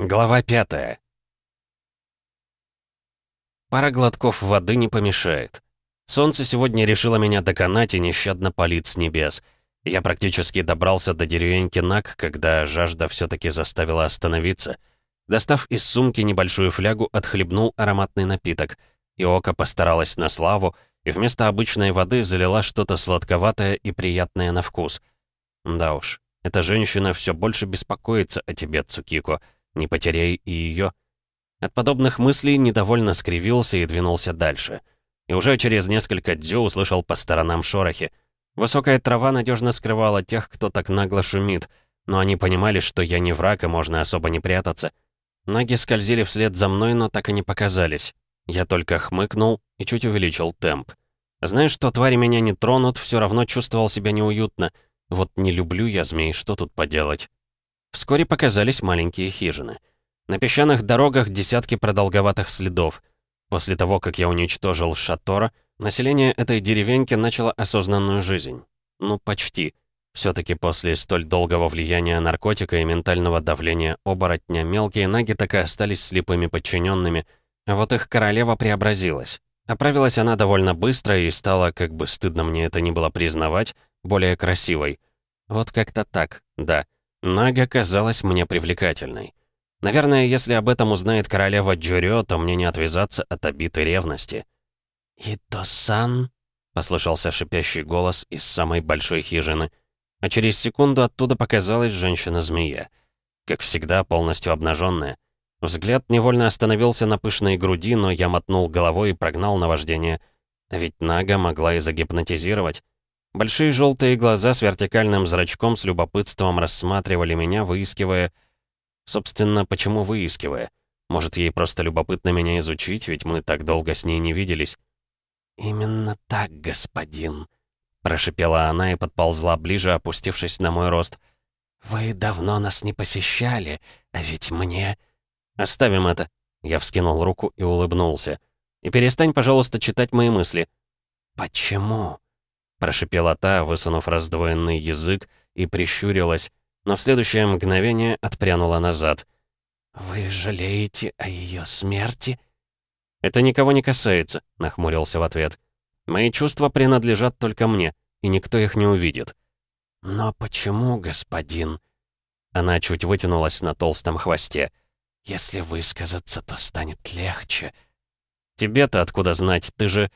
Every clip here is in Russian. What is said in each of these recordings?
Глава пятая. Пара глотков воды не помешает. Солнце сегодня решило меня доконать и нещадно палит с небес. Я практически добрался до деревеньки Нак, когда жажда все таки заставила остановиться. Достав из сумки небольшую флягу, отхлебнул ароматный напиток. И око постаралась на славу, и вместо обычной воды залила что-то сладковатое и приятное на вкус. Да уж, эта женщина все больше беспокоится о тебе, Цукико. Не потеряй и ее. От подобных мыслей недовольно скривился и двинулся дальше. И уже через несколько дзю услышал по сторонам шорохи. Высокая трава надежно скрывала тех, кто так нагло шумит, но они понимали, что я не враг, и можно особо не прятаться. Ноги скользили вслед за мной, но так и не показались. Я только хмыкнул и чуть увеличил темп. Зная, что твари меня не тронут, все равно чувствовал себя неуютно. Вот не люблю я змей, что тут поделать? Вскоре показались маленькие хижины. На песчаных дорогах десятки продолговатых следов. После того, как я уничтожил Шатора, население этой деревеньки начало осознанную жизнь. Ну, почти. все таки после столь долгого влияния наркотика и ментального давления оборотня мелкие наги так и остались слепыми подчиненными, а вот их королева преобразилась. Оправилась она довольно быстро и стала, как бы стыдно мне это ни было признавать, более красивой. Вот как-то так, да. Нага казалась мне привлекательной. Наверное, если об этом узнает королева Джурё, то мне не отвязаться от обитой ревности. «Ито-сан?» — послышался шипящий голос из самой большой хижины. А через секунду оттуда показалась женщина-змея. Как всегда, полностью обнаженная. Взгляд невольно остановился на пышной груди, но я мотнул головой и прогнал наваждение. Ведь Нага могла и загипнотизировать. Большие желтые глаза с вертикальным зрачком с любопытством рассматривали меня, выискивая... Собственно, почему выискивая? Может, ей просто любопытно меня изучить, ведь мы так долго с ней не виделись. «Именно так, господин», — прошипела она и подползла ближе, опустившись на мой рост. «Вы давно нас не посещали, а ведь мне...» «Оставим это», — я вскинул руку и улыбнулся. «И перестань, пожалуйста, читать мои мысли». «Почему?» Прошипела та, высунув раздвоенный язык, и прищурилась, но в следующее мгновение отпрянула назад. «Вы жалеете о ее смерти?» «Это никого не касается», — нахмурился в ответ. «Мои чувства принадлежат только мне, и никто их не увидит». «Но почему, господин?» Она чуть вытянулась на толстом хвосте. «Если высказаться, то станет легче». «Тебе-то откуда знать? Ты же...»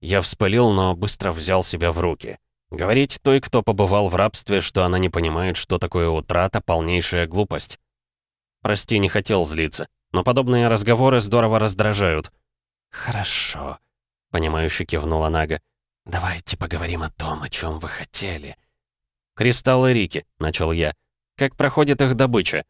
Я вспылил, но быстро взял себя в руки. Говорить той, кто побывал в рабстве, что она не понимает, что такое утрата, полнейшая глупость. Прости, не хотел злиться, но подобные разговоры здорово раздражают. «Хорошо», — понимающе кивнула Нага. «Давайте поговорим о том, о чем вы хотели». «Кристаллы Рики», — начал я. «Как проходит их добыча?»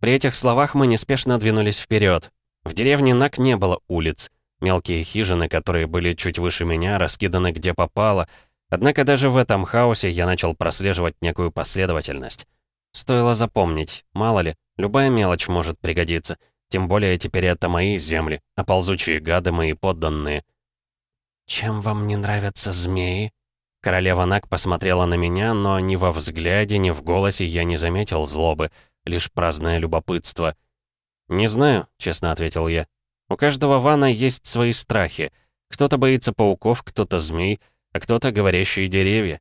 При этих словах мы неспешно двинулись вперед. В деревне Наг не было улиц. Мелкие хижины, которые были чуть выше меня, раскиданы где попало. Однако даже в этом хаосе я начал прослеживать некую последовательность. Стоило запомнить, мало ли, любая мелочь может пригодиться. Тем более теперь это мои земли, а ползучие гады мои подданные. «Чем вам не нравятся змеи?» Королева Нак посмотрела на меня, но ни во взгляде, ни в голосе я не заметил злобы, лишь праздное любопытство. «Не знаю», — честно ответил я. У каждого вана есть свои страхи. Кто-то боится пауков, кто-то змей, а кто-то говорящие деревья.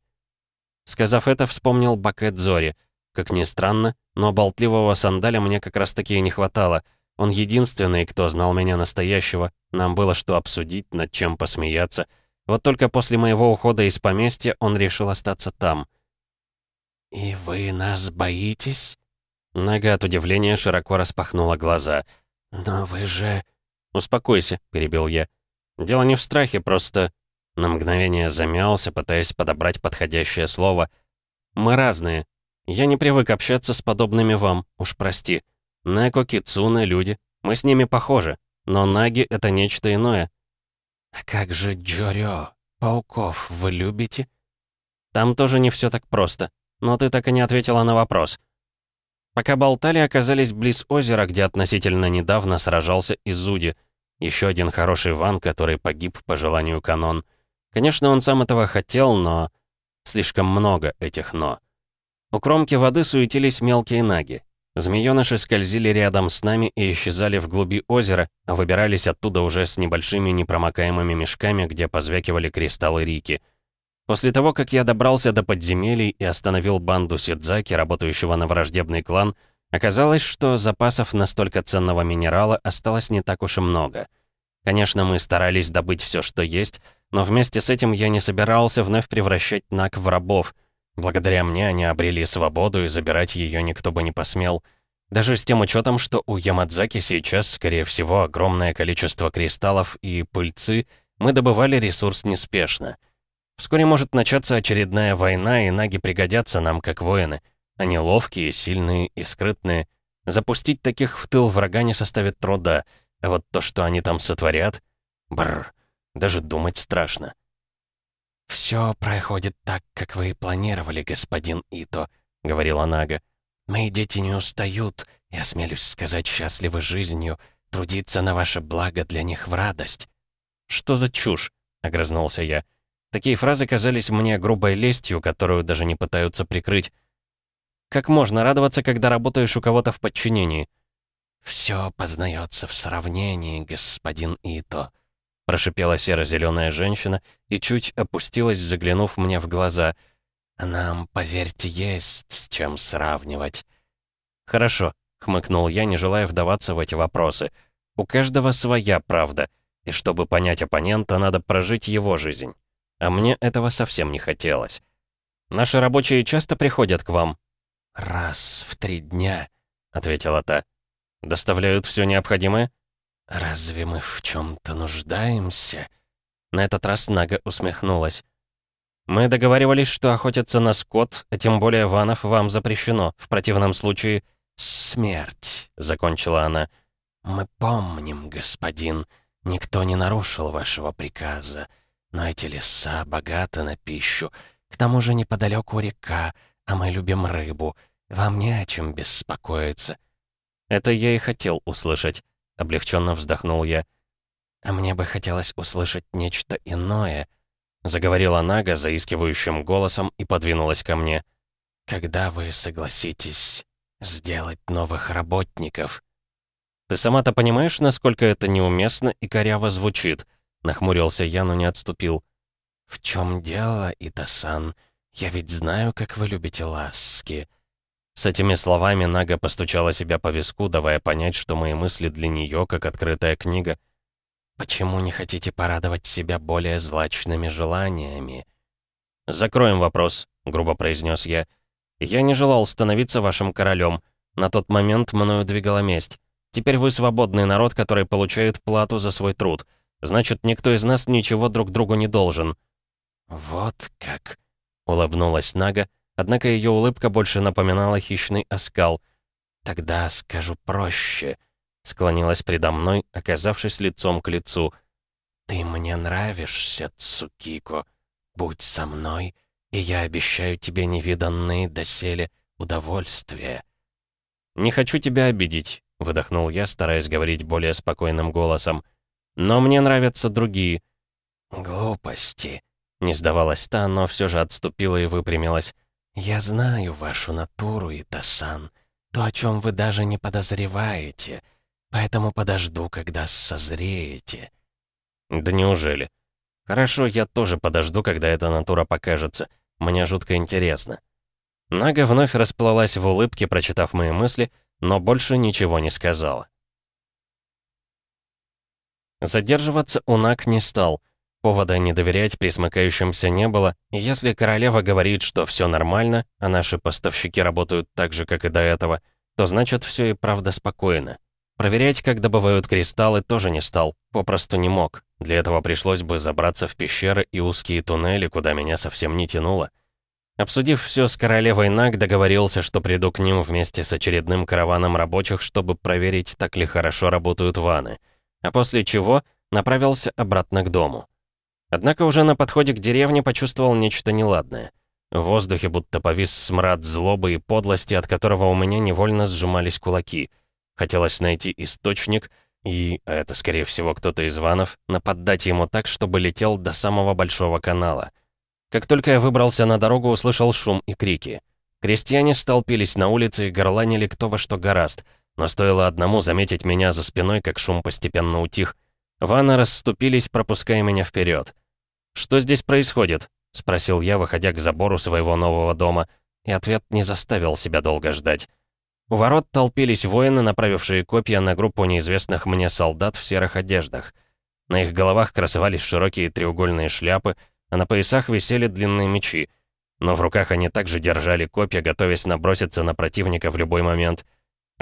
Сказав это, вспомнил Бакет Зори. Как ни странно, но болтливого сандаля мне как раз таки и не хватало. Он единственный, кто знал меня настоящего. Нам было что обсудить, над чем посмеяться. Вот только после моего ухода из поместья он решил остаться там. «И вы нас боитесь?» Нога от удивления широко распахнула глаза. «Но вы же...» «Успокойся», — перебил я. «Дело не в страхе, просто...» На мгновение замялся, пытаясь подобрать подходящее слово. «Мы разные. Я не привык общаться с подобными вам, уж прости. Неко, Кицуне, люди. Мы с ними похожи. Но Наги — это нечто иное». «А как же Джорё? Пауков вы любите?» «Там тоже не все так просто. Но ты так и не ответила на вопрос». Пока болтали, оказались близ озера, где относительно недавно сражался Изуди. Еще один хороший ван, который погиб по желанию канон. Конечно, он сам этого хотел, но... Слишком много этих «но». У кромки воды суетились мелкие наги. Змеёныши скользили рядом с нами и исчезали в глуби озера, а выбирались оттуда уже с небольшими непромокаемыми мешками, где позвякивали кристаллы Рики. После того, как я добрался до подземелий и остановил банду Сидзаки, работающего на враждебный клан, оказалось, что запасов настолько ценного минерала осталось не так уж и много. Конечно, мы старались добыть все, что есть, но вместе с этим я не собирался вновь превращать Нак в рабов — Благодаря мне они обрели свободу, и забирать ее никто бы не посмел. Даже с тем учетом, что у Ямадзаки сейчас, скорее всего, огромное количество кристаллов и пыльцы, мы добывали ресурс неспешно. Вскоре может начаться очередная война, и наги пригодятся нам как воины. Они ловкие, сильные и скрытные. Запустить таких в тыл врага не составит труда, а вот то, что они там сотворят... Бррр, даже думать страшно. «Все проходит так, как вы и планировали, господин Ито», — говорила Нага. «Мои дети не устают, и, осмелюсь сказать, счастливы жизнью. Трудиться на ваше благо для них в радость». «Что за чушь?» — огрызнулся я. Такие фразы казались мне грубой лестью, которую даже не пытаются прикрыть. «Как можно радоваться, когда работаешь у кого-то в подчинении?» «Все познается в сравнении, господин Ито», Прошипела серо-зеленая женщина и чуть опустилась, заглянув мне в глаза. «Нам, поверьте, есть с чем сравнивать». «Хорошо», — хмыкнул я, не желая вдаваться в эти вопросы. «У каждого своя правда, и чтобы понять оппонента, надо прожить его жизнь. А мне этого совсем не хотелось. Наши рабочие часто приходят к вам?» «Раз в три дня», — ответила та. «Доставляют все необходимое?» «Разве мы в чем-то нуждаемся?» На этот раз Нага усмехнулась. «Мы договаривались, что охотиться на скот, а тем более ванов, вам запрещено. В противном случае...» «Смерть», — закончила она. «Мы помним, господин. Никто не нарушил вашего приказа. Но эти леса богаты на пищу. К тому же неподалеку река, а мы любим рыбу. Вам не о чем беспокоиться». Это я и хотел услышать. — облегченно вздохнул я. «А мне бы хотелось услышать нечто иное», — заговорила Нага заискивающим голосом и подвинулась ко мне. «Когда вы согласитесь сделать новых работников?» «Ты сама-то понимаешь, насколько это неуместно и коряво звучит?» — нахмурился я, но не отступил. «В чем дело, Итасан? Я ведь знаю, как вы любите ласки». С этими словами Нага постучала себя по виску, давая понять, что мои мысли для нее как открытая книга. «Почему не хотите порадовать себя более злачными желаниями?» «Закроем вопрос», — грубо произнес я. «Я не желал становиться вашим королем. На тот момент мною двигала месть. Теперь вы свободный народ, который получает плату за свой труд. Значит, никто из нас ничего друг другу не должен». «Вот как», — улыбнулась Нага, — Однако ее улыбка больше напоминала хищный оскал. «Тогда скажу проще», — склонилась предо мной, оказавшись лицом к лицу. «Ты мне нравишься, Цукико. Будь со мной, и я обещаю тебе невиданные доселе удовольствия». «Не хочу тебя обидеть», — выдохнул я, стараясь говорить более спокойным голосом. «Но мне нравятся другие». «Глупости», — не сдавалась та, но все же отступила и выпрямилась. «Я знаю вашу натуру, Итасан, то, о чем вы даже не подозреваете, поэтому подожду, когда созреете». «Да неужели?» «Хорошо, я тоже подожду, когда эта натура покажется. Мне жутко интересно». Нага вновь расплылась в улыбке, прочитав мои мысли, но больше ничего не сказала. Задерживаться Унак не стал — Повода не доверять присмыкающимся не было, и если королева говорит, что все нормально, а наши поставщики работают так же, как и до этого, то значит все и правда спокойно. Проверять, как добывают кристаллы, тоже не стал, попросту не мог. Для этого пришлось бы забраться в пещеры и узкие туннели, куда меня совсем не тянуло. Обсудив все с королевой Наг, договорился, что приду к ним вместе с очередным караваном рабочих, чтобы проверить, так ли хорошо работают ваны. А после чего направился обратно к дому. Однако уже на подходе к деревне почувствовал нечто неладное. В воздухе будто повис смрад злобы и подлости, от которого у меня невольно сжимались кулаки. Хотелось найти источник и, а это скорее всего кто-то из ванов, наподдать ему так, чтобы летел до самого большого канала. Как только я выбрался на дорогу, услышал шум и крики. Крестьяне столпились на улице и горланили кто во что гораст, но стоило одному заметить меня за спиной, как шум постепенно утих. Ванны расступились, пропуская меня вперед. «Что здесь происходит?» — спросил я, выходя к забору своего нового дома, и ответ не заставил себя долго ждать. У ворот толпились воины, направившие копья на группу неизвестных мне солдат в серых одеждах. На их головах красовались широкие треугольные шляпы, а на поясах висели длинные мечи. Но в руках они также держали копья, готовясь наброситься на противника в любой момент.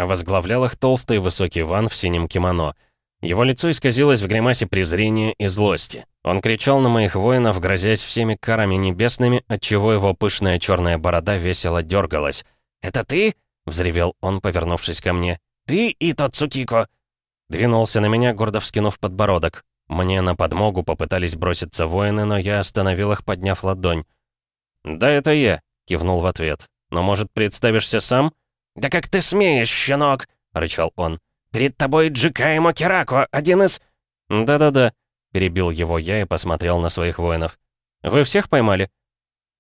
Возглавлял их толстый высокий ван в синем кимоно. Его лицо исказилось в гримасе презрения и злости. Он кричал на моих воинов, грозясь всеми карами небесными, отчего его пышная черная борода весело дергалась. «Это ты?» — взревел он, повернувшись ко мне. «Ты и тот Цукико!» Двинулся на меня, гордо вскинув подбородок. Мне на подмогу попытались броситься воины, но я остановил их, подняв ладонь. «Да, это я», — кивнул в ответ. «Но, может, представишься сам?» «Да как ты смеешь, щенок!» — рычал он. «Перед тобой Джикаемо Кирако, один из...» «Да-да-да», — перебил его я и посмотрел на своих воинов. «Вы всех поймали?»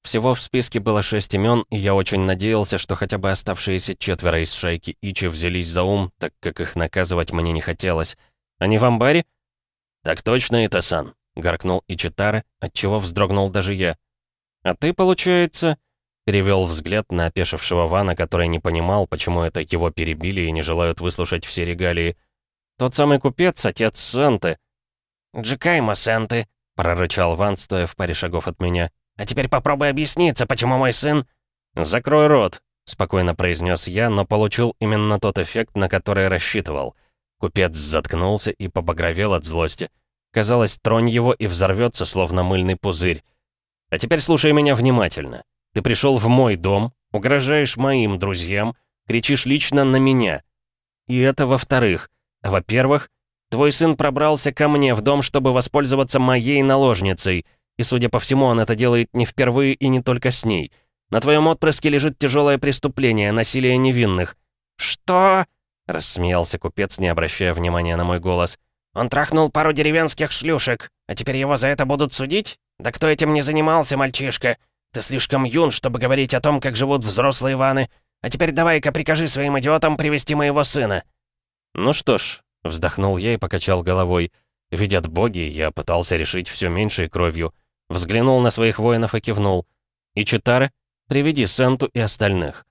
Всего в списке было шесть имен, и я очень надеялся, что хотя бы оставшиеся четверо из шайки Ичи взялись за ум, так как их наказывать мне не хотелось. Они в амбаре? «Так точно, это сан», — гаркнул Ичитара, отчего вздрогнул даже я. «А ты, получается...» — перевел взгляд на опешившего Вана, который не понимал, почему это его перебили и не желают выслушать все регалии. «Тот самый купец, отец Санты». «Джекайма Санты», — прорычал Ван, стоя в паре шагов от меня. «А теперь попробуй объясниться, почему мой сын...» «Закрой рот», — спокойно произнес я, но получил именно тот эффект, на который рассчитывал — Купец заткнулся и побагровел от злости. Казалось, тронь его и взорвется, словно мыльный пузырь. А теперь слушай меня внимательно. Ты пришел в мой дом, угрожаешь моим друзьям, кричишь лично на меня. И это во-вторых. А во-первых, твой сын пробрался ко мне в дом, чтобы воспользоваться моей наложницей. И, судя по всему, он это делает не впервые и не только с ней. На твоем отпрыске лежит тяжелое преступление, насилие невинных. «Что?» Рассмеялся купец, не обращая внимания на мой голос. «Он трахнул пару деревенских шлюшек, а теперь его за это будут судить? Да кто этим не занимался, мальчишка? Ты слишком юн, чтобы говорить о том, как живут взрослые ваны. А теперь давай-ка прикажи своим идиотам привести моего сына». «Ну что ж», — вздохнул я и покачал головой. Видят боги, я пытался решить все меньшей кровью. Взглянул на своих воинов и кивнул. «И Читары, приведи Сенту и остальных».